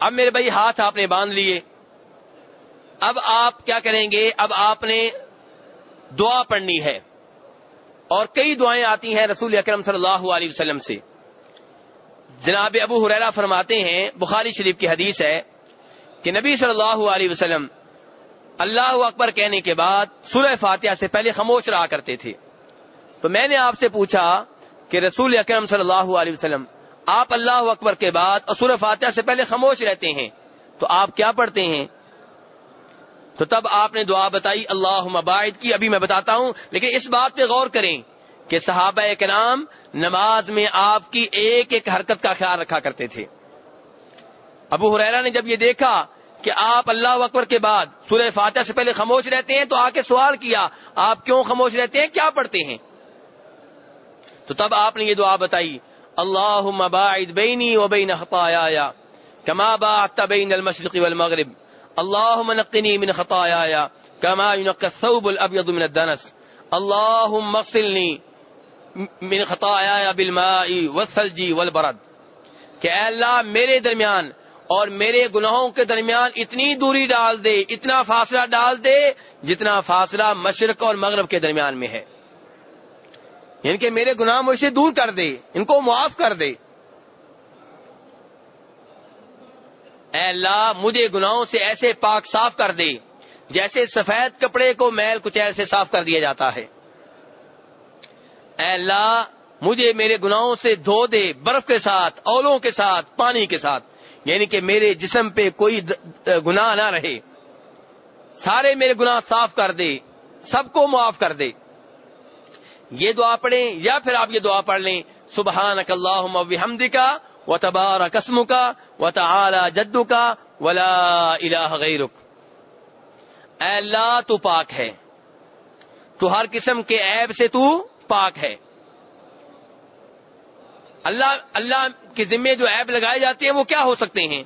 اب میرے بھائی ہاتھ آپ نے باندھ لیے۔ اب آپ کیا کریں گے؟ اب آپ نے دعا پڑھنی ہے۔ اور کئی دعائیں آتی ہیں رسول اکرم صلی اللہ علیہ وسلم سے۔ جناب ابو حریرا فرماتے ہیں، بخاری شریف کی حدیث ہے کہ نبی صلی اللہ علیہ وسلم اللہ اکبر کہنے کے بعد سورہ فاتحہ سے پہلے خاموش رہا کرتے تھے۔ تو میں نے آپ سے پوچھا کہ رسول اکرم صلی اللہ علیہ وسلم آپ اللہ اکبر کے بعد اور سورہ فاتحہ سے پہلے خاموش رہتے ہیں، تو آپ کیا پڑھتے ہیں؟ تو تب آپ نے دعا بتائی اللہ مباعد کی، ابھی میں بتاتا ہوں، لیکن اس بات پہ غور کریں کہ صحابہ کرام نماز میں آپ کی ایک ایک حرکت کا خیال رکھا کرتے تھے۔ ابو حریرا نے جب یہ دیکھا کہ آپ اللہ اکبر کے بعد سورہ فاتحہ سے پہلے خاموش رہتے ہیں، تو آ کے سوال کیا، آپ کیوں خاموش رہتے ہیں؟ کیا پڑھتے ہیں؟ تو تب آپ نے یہ دعا بتائی اللہ باعد بینی و بین خطایا کما باعدت بین المشرق والمغرب. اللهم نقني من خطاياي كما ينقى الثوب الابيض من الدنس. اللهم اغسلني من خطاياي بالماء والثلج والبرد. کہ اے اللہ میرے درمیان اور میرے گناہوں کے درمیان اتنی دوری ڈال دے، اتنا فاصلہ ڈال دے جتنا فاصلہ مشرق اور مغرب کے درمیان میں ہے۔ یعنی کہ میرے گناہ مجھ سے دور کر دے، ان کو معاف کر دے۔ اے اللہ، مجھے گناہوں سے ایسے پاک صاف کر دے، جیسے سفید کپڑے کو میل کچیل سے صاف کر دیا جاتا ہے۔ اے اللہ، مجھے میرے گناہوں سے دھو دے، برف کے ساتھ، اولوں کے ساتھ، پانی کے ساتھ۔ یعنی کہ میرے جسم پہ کوئی گناہ نہ رہے۔ سارے میرے گناہ صاف کر دے، سب کو معاف کر دے۔ یہ دعا پڑھیں یا پھر آپ یہ دعا پڑھ لیں۔ سبحان اللہ کا و تبار قسم کا و تعالی جدو کا ولا الہ غیرک۔ اے اللہ تو پاک ہے۔ تو ہر قسم کے عیب سے تو پاک ہے۔ اللہ اللہ کے ذمے جو عیب لگائے جاتے ہیں وہ کیا ہو سکتے ہیں؟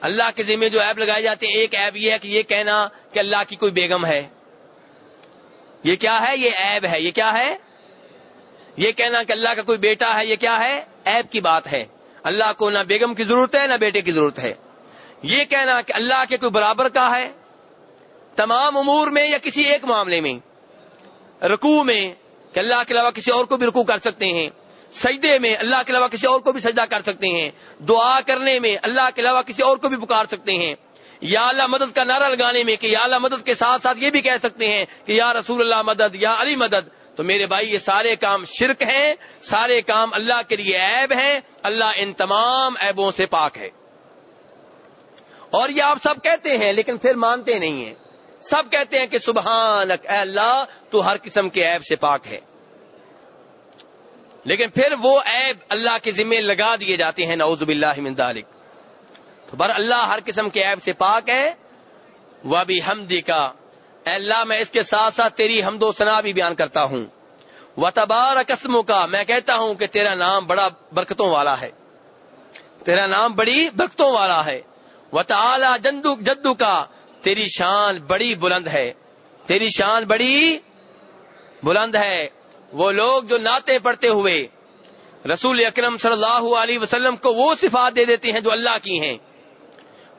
اللہ کے ذمے جو عیب لگائے جاتے ہیں، ایک عیب یہ ہے کہ یہ کہنا کہ اللہ کی کوئی بیگم ہے۔ یہ کیا ہے؟ یہ عیب ہے۔ یہ کیا ہے؟ یہ کہنا کہ اللہ کا کوئی بیٹا ہے، یہ کیا ہے؟ عیب کی بات ہے۔ اللہ کو نہ بیگم کی ضرورت ہے، نہ بیٹے کی ضرورت ہے۔ یہ کہنا کہ اللہ کے کوئی برابر کا ہے، تمام امور میں یا کسی ایک معاملے میں؟ رکوع میں کہ اللہ کے علاوہ کسی اور کو بھی رکوع کر سکتے ہیں۔ سجدے میں اللہ کے علاوہ کسی اور کو بھی سجدہ کر سکتے ہیں۔ دعا کرنے میں اللہ کے علاوہ کسی اور کو بھی پکار سکتے ہیں۔ یا اللہ مدد کا نعرہ لگانے میں کہ یا اللہ مدد کے ساتھ ساتھ یہ بھی کہہ سکتے ہیں کہ یا رسول اللہ مدد، یا علی مدد۔ تو میرے بھائی، یہ سارے کام شرک ہیں، سارے کام اللہ کے لیے عیب ہیں۔ اللہ ان تمام عیبوں سے پاک ہے۔ اور یہ آپ سب کہتے ہیں، لیکن پھر مانتے نہیں ہیں۔ سب کہتے ہیں کہ سبحان اے اللہ، تو ہر قسم کے عیب سے پاک ہے۔ لیکن پھر وہ عیب اللہ کے ذمے لگا دیے جاتے ہیں۔ نعوذ باللہ من ذالک۔ تو بر اللہ ہر قسم کے عیب سے پاک ہے۔ وہ بھی ہمدی کا اے اللہ، میں اس کے ساتھ ساتھ تیری حمد و ثنا بھی بیان کرتا ہوں۔ و تبار قسموں کا میں کہتا ہوں کہ تیرا نام بڑا برکتوں والا ہے۔ تیرا نام بڑی برکتوں والا ہے۔ و تعالی جندو جدو کا تیری شان بڑی بلند ہے۔ تیری شان بڑی بلند ہے۔ وہ لوگ جو ناطے پڑتے ہوئے رسول اکرم صلی اللہ علیہ وسلم کو وہ صفات دے دیتے ہیں جو اللہ کی ہیں۔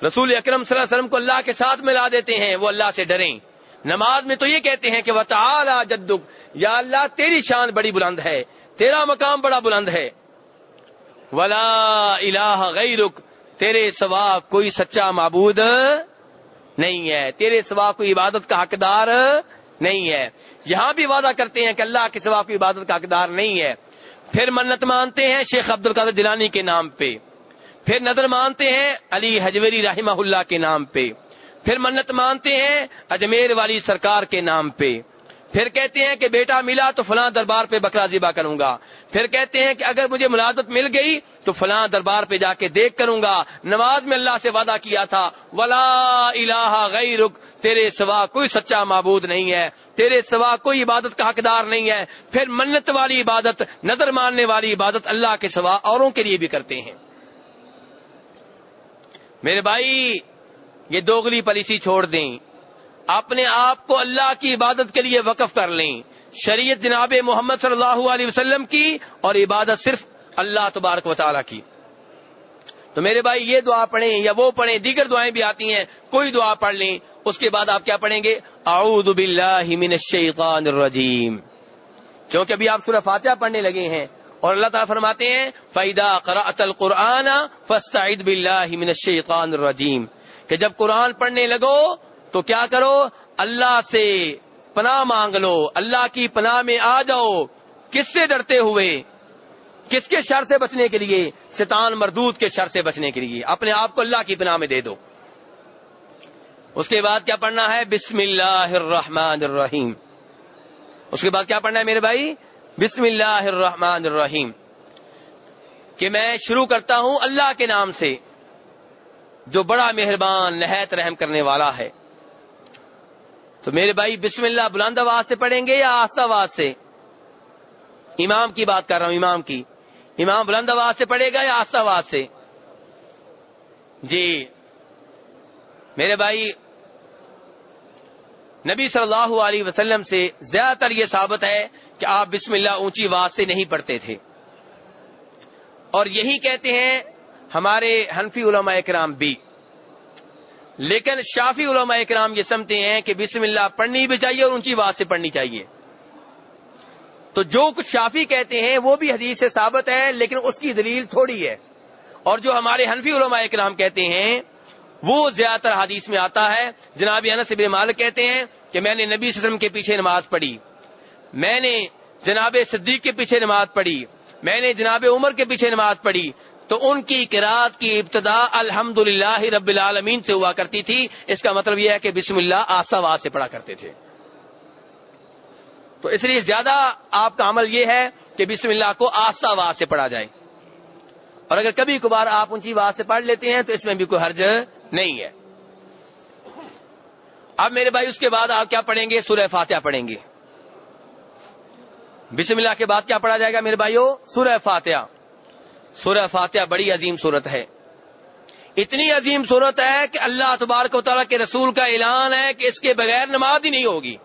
رسول اکرم صلی اللہ علیہ وسلم کو اللہ کے ساتھ ملا دیتے ہیں، وہ اللہ سے ڈریں۔ نماز میں تو یہ کہتے ہیں کہ وہ جدک، یا اللہ تیری شان بڑی بلند ہے، تیرا مقام بڑا بلند ہے۔ ولا الہ غیرک تیرے سوا کوئی سچا معبود نہیں ہے۔ تیرے سوا کوئی عبادت کا حقدار نہیں ہے۔ یہاں بھی وعدہ کرتے ہیں کہ اللہ کے سوا کوئی عبادت کا حقدار نہیں ہے۔ پھر منت مانتے ہیں شیخ عبد القادر جلانی کے نام پہ۔ پھر نظر مانتے ہیں علی حجوری رحمہ اللہ کے نام پہ۔ پھر منت مانتے ہیں اجمیر والی سرکار کے نام پہ۔ پھر کہتے ہیں کہ بیٹا ملا تو فلاں دربار پہ بکرا ذبح کروں گا۔ پھر کہتے ہیں کہ اگر مجھے ملازمت مل گئی تو فلاں دربار پہ جا کے دیکھ کروں گا۔ نماز میں اللہ سے وعدہ کیا تھا، ولا الہ غیرک، تیرے سوا کوئی سچا معبود نہیں ہے۔ تیرے سوا کوئی عبادت کا حقدار نہیں ہے۔ پھر منت والی عبادت، نظر ماننے والی عبادت اللہ کے سوا اوروں کے لیے بھی کرتے ہیں۔ میرے بھائی، یہ دوگلی پالیسی چھوڑ دیں۔ اپنے آپ کو اللہ کی عبادت کے لیے وقف کر لیں۔ شریعت جناب محمد صلی اللہ علیہ وسلم کی اور عبادت صرف اللہ تبارک و تعالی کی۔ تو میرے بھائی، یہ دعا پڑھیں یا وہ پڑھیں، دیگر دعائیں بھی آتی ہیں، کوئی دعا پڑھ لیں۔ اس کے بعد آپ کیا پڑھیں گے؟ اعوذ باللہ من الشیطان الرجیم۔ کیونکہ ابھی آپ سورہ فاتحہ پڑھنے لگے ہیں اور اللہ تعالیٰ فرماتے ہیں فیدا قرأت القرآن فاستعد باللہ من الشیطان الرجیم کہ جب قرآن پڑھنے لگو تو کیا کرو؟ اللہ سے پناہ مانگ لو، اللہ کی پناہ میں آ جاؤ۔ کس سے ڈرتے ہوئے؟ کس کے شر سے بچنے کے لیے؟ شیطان مردود کے شر سے بچنے کے لیے۔ اپنے آپ کو اللہ کی پناہ میں دے دو۔ اس کے بعد کیا پڑھنا ہے؟ بسم اللہ الرحمن الرحیم۔ اس کے بعد کیا پڑھنا ہے میرے بھائی؟ بسم اللہ الرحمن الرحیم کہ میں شروع کرتا ہوں اللہ کے نام سے، جو بڑا مہربان، نہایت رحم کرنے والا ہے۔ تو میرے بھائی، بسم اللہ بلند آواز سے پڑھیں گے یا آستہ آواز سے؟ امام کی بات کر رہا ہوں، امام کی۔ امام بلند آواز سے پڑھے گا یا آستہ آواز سے؟ جی۔ میرے بھائی نبی صلی اللہ علیہ وسلم سے زیادہ تر یہ ثابت ہے کہ آپ بسم اللہ اونچی آواز سے نہیں پڑھتے تھے۔ اور یہی کہتے ہیں ہمارے حنفی علماء اکرام بھی۔ لیکن شافی علماء اکرام یہ سمجھتے ہیں کہ بسم اللہ پڑھنی بھی چاہیے اور اونچی آواز سے پڑھنی چاہیے۔ تو جو کچھ شافی کہتے ہیں وہ بھی حدیث سے ثابت ہے، لیکن اس کی دلیل تھوڑی ہے۔ اور جو ہمارے حنفی علماء اکرام کہتے ہیں وہ زیادہ تر حدیث میں آتا ہے۔ جناب انس ابن مالک کہتے ہیں کہ میں نے نبی وسلم کے پیچھے نماز پڑھی۔ میں نے جناب صدیق کے پیچھے نماز پڑھی۔ میں نے جناب عمر کے پیچھے نماز پڑھی۔ تو ان کی قرآت کی ابتدا الحمد رب العالمین سے ہوا کرتی تھی۔ اس کا مطلب یہ ہے کہ بسم اللہ آسا واز سے پڑھا کرتے تھے۔ تو اس لیے زیادہ آپ کا عمل یہ ہے کہ بسم اللہ کو آسا واز سے پڑھا جائے۔ اور اگر کبھی کبھار آپ اونچی واز سے پڑھ لیتے ہیں تو اس میں بھی کوئی حرج نہیں ہے۔ اب میرے بھائی، اس کے بعد آپ کیا پڑھیں گے؟ سورہ فاتحہ پڑھیں گے۔ بسم اللہ کے بعد کیا پڑھا جائے گا میرے بھائیو؟ سورہ فاتحہ۔ سورہ فاتحہ بڑی عظیم صورت ہے۔ اتنی عظیم صورت ہے کہ اللہ تبارک و تعالیٰ کے رسول کا اعلان ہے کہ اس کے بغیر نماز ہی نہیں ہوگی۔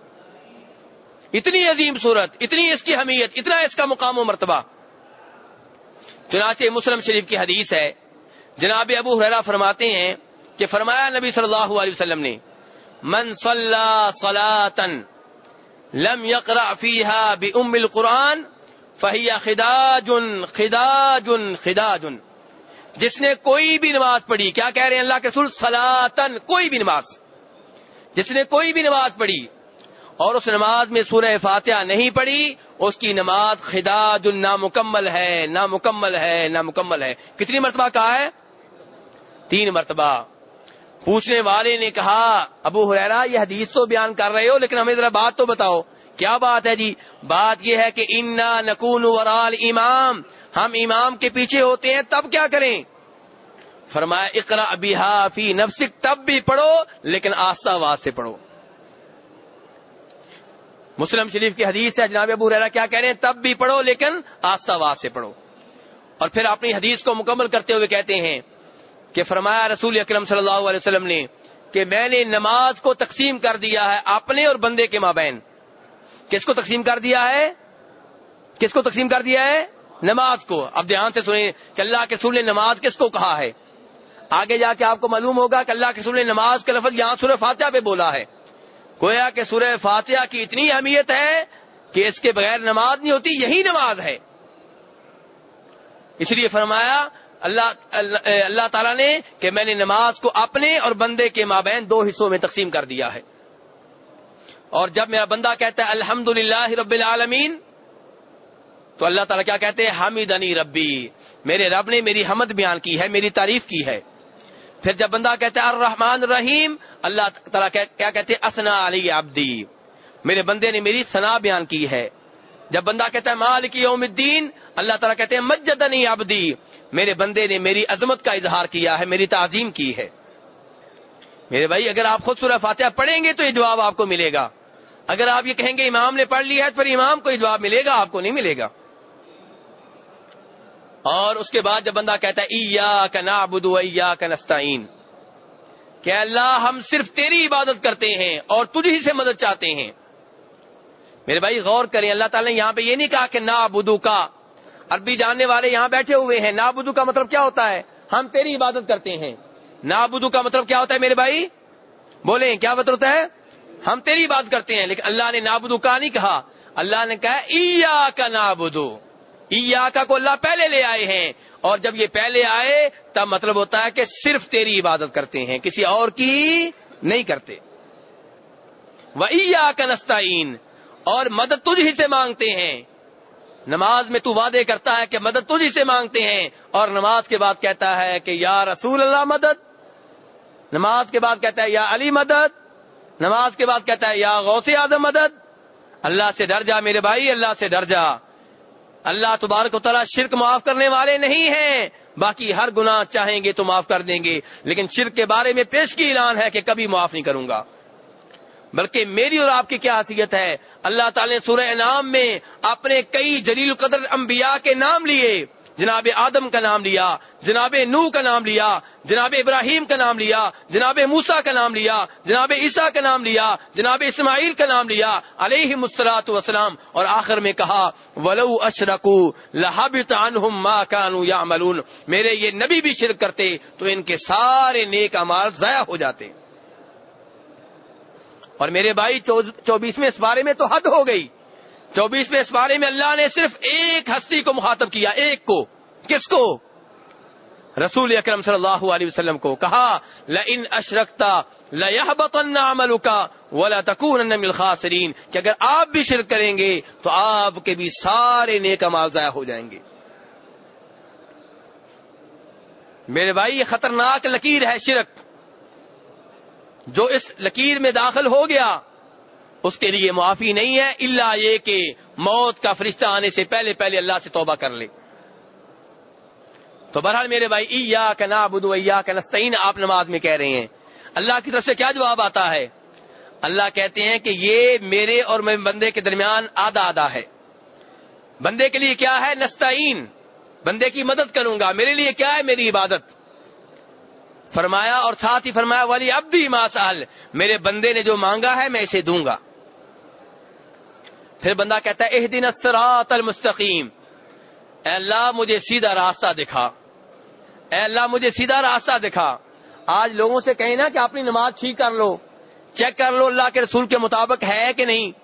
اتنی عظیم صورت، اتنی اس کی حمیت اتنا اس کا مقام و مرتبہ۔ چنانچہ مسلم شریف کی حدیث ہے۔ جناب ابو حرا فرماتے ہیں کہ فرمایا نبی صلی اللہ علیہ وسلم نے، من صلى صلاة لم يقرأ فيها بأم القرآن فهي خداج خداج خداج. جس نے کوئی بھی نماز پڑھی، کیا کہہ رہے ہیں اللہ کے رسول؟ سلاطن کوئی بھی نماز۔ جس نے کوئی بھی نماز پڑھی اور اس نماز میں سورہ فاتحہ نہیں پڑھی، اس کی نماز خداج نامکمل ہے نامکمل ہے نامکمل ہے۔ کتنی مرتبہ کہا ہے؟ تین مرتبہ۔ پوچھنے والے نے کہا، ابو حریرا یہ حدیث تو بیان کر رہے ہو، لیکن ہمیں ذرا بات تو بتاؤ۔ کیا بات ہے جی؟ بات یہ ہے کہ انا نکون ورال امام ہم امام کے پیچھے ہوتے ہیں، تب کیا کریں؟ فرمایا اقرا بها فی نفسک۔ تب بھی پڑھو، لیکن آستہ آواز سے پڑھو۔ مسلم شریف کی حدیث ہے، جناب ابو ریرا کیا کہہ رہے ہیں؟ تب بھی پڑھو، لیکن آستہ آواز سے پڑھو۔ اور پھر اپنی حدیث کو مکمل کرتے ہوئے کہتے ہیں کہ فرمایا رسول اکرم صلی اللہ علیہ وسلم نے کہ میں نے نماز کو تقسیم کر دیا ہے اپنے اور بندے کے مابین۔ کس کو تقسیم کر دیا ہے؟ کس کو تقسیم کر دیا ہے؟ نماز کو۔ اب دھیان سے سنیں کہ اللہ کے رسول نے نماز کس کو کہا ہے۔ آگے جا کے آپ کو معلوم ہوگا کہ اللہ کے رسول نے نماز کا لفظ یہاں سورہ فاتحہ پہ بولا ہے۔ گویا کہ سورہ فاتحہ کی اتنی اہمیت ہے کہ اس کے بغیر نماز نہیں ہوتی، یہی نماز ہے۔ اس لیے فرمایا اللہ اللہ تعالیٰ نے کہ میں نے نماز کو اپنے اور بندے کے مابین دو حصوں میں تقسیم کر دیا ہے۔ اور جب میرا بندہ کہتا ہے الحمد رب العالمین، تو اللہ تعالیٰ کیا کہتے ہیں؟ حامد ربی، میرے رب نے میری حمد بیان کی ہے، میری تعریف کی ہے۔ پھر جب بندہ کہتا ہے الرحمن الرحیم، اللہ تعالیٰ کیا کہتے ہیں؟ اسنا علی عبدی، میرے بندے نے میری ثنا بیان کی ہے۔ جب بندہ کہتا ہے مالک یوم الدین، اللہ تعالیٰ کہتے ہیں مجدنی عبدی میرے بندے نے میری عظمت کا اظہار کیا ہے، میری تعظیم کی ہے۔ میرے بھائی، اگر آپ خود سورہ فاتحہ پڑھیں گے تو یہ جواب آپ کو ملے گا۔ اگر آپ یہ کہیں گے امام نے پڑھ لیا ہے تو پھر امام کو یہ جواب ملے گا، آپ کو نہیں ملے گا۔ اور اس کے بعد جب بندہ کہتا ہے ایا کا نا ایا کا نستعین کہ اللہ ہم صرف تیری عبادت کرتے ہیں اور تجھ ہی سے مدد چاہتے ہیں۔ میرے بھائی، غور کریں، اللہ تعالیٰ نے یہاں پہ یہ نہیں کہا کہ نا بدو کا عربی جاننے والے یہاں بیٹھے ہوئے ہیں۔ نابودو کا مطلب کیا ہوتا ہے؟ ہم تیری عبادت کرتے ہیں۔ نابودو کا مطلب کیا ہوتا ہے میرے بھائی؟ بولیں، کیا مطلب ہوتا ہے؟ ہم تیری بات کرتے ہیں، لیکن اللہ نے نابودو کا نہیں کہا۔ اللہ نے کہا ایا کا نابودو۔ ایا کا کو اللہ پہلے لے آئے ہیں۔ اور جب یہ پہلے آئے، تب مطلب ہوتا ہے کہ صرف تیری عبادت کرتے ہیں، کسی اور کی نہیں کرتے۔ وہ کا نستعین اور مدد تجھ ہی سے مانگتے ہیں۔ نماز میں تو وعدے کرتا ہے کہ مدد تجھ ہی سے مانگتے ہیں اور نماز کے بعد کہتا ہے کہ یا رسول اللہ مدد، نماز کے بعد کہتا ہے یا علی مدد، نماز کے بعد کہتا ہے یا غوث آدم مدد۔ اللہ سے ڈر جا میرے بھائی، اللہ سے ڈر جا۔ اللہ تبارک و تعالیٰ شرک معاف کرنے والے نہیں ہیں۔ باقی ہر گناہ چاہیں گے تو معاف کر دیں گے۔ لیکن شرک کے بارے میں پیش کی اعلان ہے کہ کبھی معاف نہیں کروں گا۔ بلکہ میری اور آپ کی کیا حیثیت ہے؟ اللہ تعالی نے سورہ انعام میں اپنے کئی جلیل قدر انبیاء کے نام لیے، جناب آدم کا نام لیا، جناب نو کا نام لیا، جناب ابراہیم کا نام لیا، جناب موسا کا نام لیا، جناب عیسیٰ کا نام لیا، جناب اسماعیل کا نام لیا علیہ مسلاط وسلام اور آخر میں کہا، ولو اشرکو لہبت عنہم ما کانو یعملون میرے یہ نبی بھی شرک کرتے تو ان کے سارے نیک امال ضائع ہو جاتے۔ اور میرے بھائی چوبیسویں اس بارے میں تو حد ہو گئی۔ چوبیسویں اس بارے میں اللہ نے صرف ایک ہستی کو مخاطب کیا، ایک کو۔ کس کو؟ رسول اکرم صلی اللہ علیہ وسلم کو۔ کہا لن اشرکتا لمل کا ولا الخاسرین۔ کہ اگر آپ بھی شرک کریں گے، تو آپ کے بھی سارے نیک مال ضائع ہو جائیں گے۔ میرے بھائی، یہ خطرناک لکیر ہے شرک۔ جو اس لکیر میں داخل ہو گیا، اس کے لیے معافی نہیں ہے اللہ یہ کہ موت کا فرشتہ آنے سے پہلے پہلے اللہ سے توبہ کر لے۔ تو بہرحال میرے بھائی ایا کا نا بدو ایا کا آپ نماز میں کہہ رہے ہیں۔ اللہ کی طرف سے کیا جواب آتا ہے؟ اللہ کہتے ہیں کہ یہ میرے اور میں بندے کے درمیان آدھا آدھا ہے۔ بندے کے لیے کیا ہے؟ نستعین۔ بندے کی مدد کروں گا۔ میرے لیے کیا ہے؟ میری عبادت۔ فرمایا اور ساتھ ہی فرمایا والی اب بھی ماسال میرے بندے نے جو مانگا ہے میں اسے دوں گا۔ پھر بندہ کہتا ہے اح دن اسرات المستقیم۔ اے اللہ، مجھے سیدھا راستہ دکھا۔ اے اللہ، مجھے سیدھا راستہ دکھا۔ آج لوگوں سے کہیں نا کہ اپنی نماز ٹھیک کر لو، چیک کر لو اللہ کے رسول کے مطابق ہے کہ نہیں۔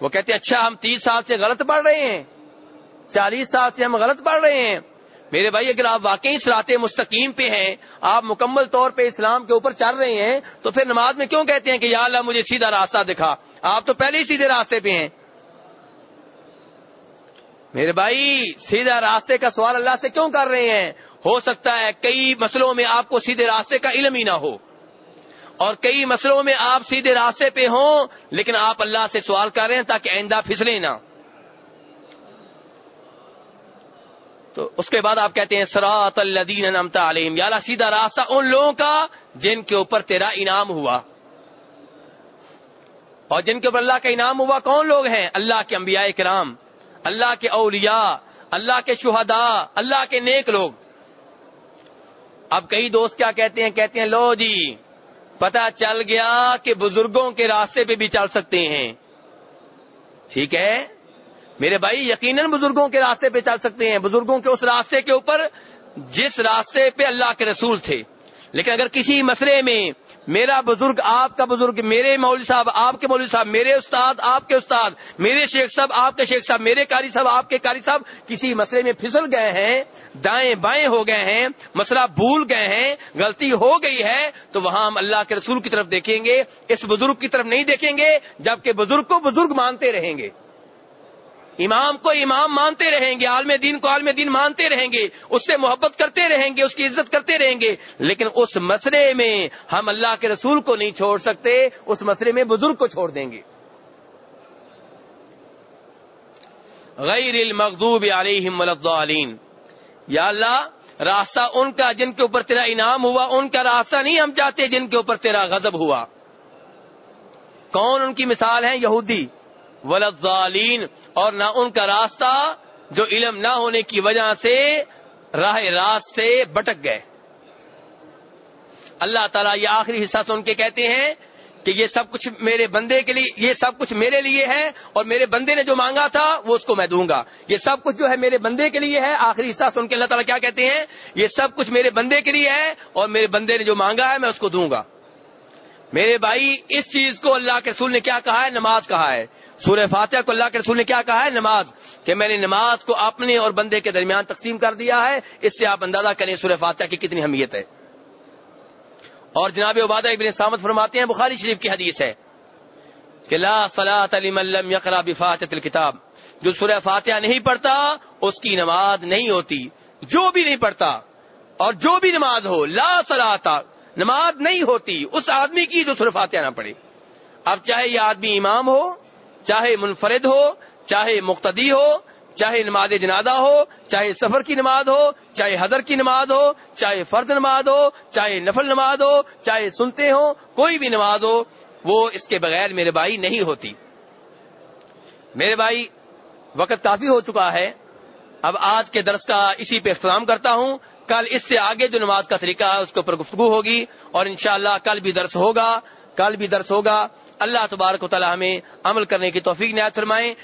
وہ کہتے ہیں اچھا ہم تیس سال سے غلط پڑھ رہے ہیں، چالیس سال سے ہم غلط پڑھ رہے ہیں۔ میرے بھائی، اگر آپ واقعی سرات مستقیم پہ ہیں، آپ مکمل طور پہ اسلام کے اوپر چل رہے ہیں، تو پھر نماز میں کیوں کہتے ہیں کہ یا اللہ مجھے سیدھا راستہ دکھا؟ آپ تو پہلے ہی سیدھے راستے پہ ہیں۔ میرے بھائی، سیدھا راستے کا سوال اللہ سے کیوں کر رہے ہیں؟ ہو سکتا ہے کئی مسئلوں میں آپ کو سیدھے راستے کا علم ہی نہ ہو۔ اور کئی مسئلوں میں آپ سیدھے راستے پہ ہوں، لیکن آپ اللہ سے سوال کر رہے ہیں تاکہ آئندہ پھسلے نہ۔ تو اس کے بعد آپ کہتے ہیں سرات الدین نمتا علیہم. یا سیدھا راستہ ان لوگوں کا جن کے اوپر تیرا انعام ہوا. اور جن کے اوپر اللہ کا انعام ہوا کون لوگ ہیں؟ اللہ کے انبیاء کرام، اللہ کے اولیاء، اللہ کے شہداء، اللہ کے نیک لوگ. اب کئی دوست کیا کہتے ہیں؟ کہتے ہیں، لو جی پتا چل گیا کہ بزرگوں کے راستے پہ بھی چل سکتے ہیں. ٹھیک ہے؟ میرے بھائی، یقیناً بزرگوں کے راستے پہ چل سکتے ہیں۔ بزرگوں کے اس راستے کے اوپر، جس راستے پہ اللہ کے رسول تھے۔ لیکن اگر کسی مسئلے میں میرا بزرگ آپ کا بزرگ، میرے مولوی صاحب آپ کے مولوی صاحب، میرے استاد آپ کے استاد، میرے شیخ صاحب آپ کے شیخ صاحب، میرے کاری صاحب آپ کے کاری صاحب، کسی مسئلے میں پھسل گئے ہیں، دائیں بائیں ہو گئے ہیں، مسئلہ بھول گئے ہیں، غلطی ہو گئی ہے، تو وہاں ہم اللہ کے رسول کی طرف دیکھیں گے، اس بزرگ کی طرف نہیں دیکھیں گے، جبکہ بزرگ کو بزرگ مانتے رہیں گے۔ امام کو امام مانتے رہیں گے، عالم دین کو عالم دین مانتے رہیں گے، اس سے محبت کرتے رہیں گے، اس کی عزت کرتے رہیں گے، لیکن اس مسئلے میں ہم اللہ کے رسول کو نہیں چھوڑ سکتے، اس مسئلے میں بزرگ کو چھوڑ دیں گے۔ غیر المغضوب علیہم ولین یا اللہ، راستہ ان کا جن کے اوپر تیرا انعام ہوا، ان کا راستہ نہیں ہم چاہتے جن کے اوپر تیرا غضب ہوا۔ کون ان کی مثال ہے؟ یہودی۔ ولین اور نہ ان کا راستہ جو علم نہ ہونے کی وجہ سے راہ راست سے بٹک گئے۔ اللہ تعالیٰ یہ آخری حصہ سن کے کہتے ہیں کہ یہ سب کچھ میرے بندے کے لیے، یہ سب کچھ میرے لیے ہے اور میرے بندے نے جو مانگا تھا وہ اس کو میں دوں گا۔ یہ سب کچھ جو ہے میرے بندے کے لیے ہے، آخری حصہ سن کے اللہ تعالیٰ کیا کہتے ہیں؟ یہ سب کچھ میرے بندے کے لیے ہے اور میرے بندے نے جو مانگا ہے میں اس کو دوں گا۔ میرے بھائی، اس چیز کو اللہ کے رسول نے کیا کہا ہے؟ نماز کہا ہے۔ سورہ فاتحہ کو اللہ کے رسول نے کیا کہا ہے؟ نماز۔ کہ میں نے نماز کو اپنے اور بندے کے درمیان تقسیم کر دیا ہے، اس سے آپ اندازہ کریں سورہ فاتحہ کی کتنی اہمیت ہے۔ اور جناب عبادہ ابن سامت فرماتے ہیں، بخاری شریف کی حدیث ہے کہ لا صلاۃ علی ملم یقرا بفاتحۃ الکتاب جو سورہ فاتحہ نہیں پڑھتا، اس کی نماز نہیں ہوتی۔ جو بھی نہیں پڑھتا اور جو بھی نماز ہو، لا صلاۃ نماز نہیں ہوتی، اس آدمی کی جو سورہ فاتحہ نہ پڑھے اب چاہے یہ آدمی امام ہو، چاہے منفرد ہو، چاہے مقتدی ہو، چاہے نماز جنازہ ہو، چاہے سفر کی نماز ہو، چاہے حضر کی نماز ہو، چاہے فرد نماز ہو، چاہے نفل نماز ہو، چاہے سنتے ہو کوئی بھی نماز ہو، وہ اس کے بغیر میرے بھائی نہیں ہوتی۔ میرے بھائی، وقت کافی ہو چکا ہے اب آج کے درس کا اسی پہ اختتام کرتا ہوں۔ کل اس سے آگے جو نماز کا طریقہ ہے، اس کے اوپر گفتگو ہوگی اور انشاءاللہ کل بھی درس ہوگا۔ کل بھی درس ہوگا۔ اللہ تبارک و تعالی ہمیں عمل کرنے کی توفیق نہایت فرمائیں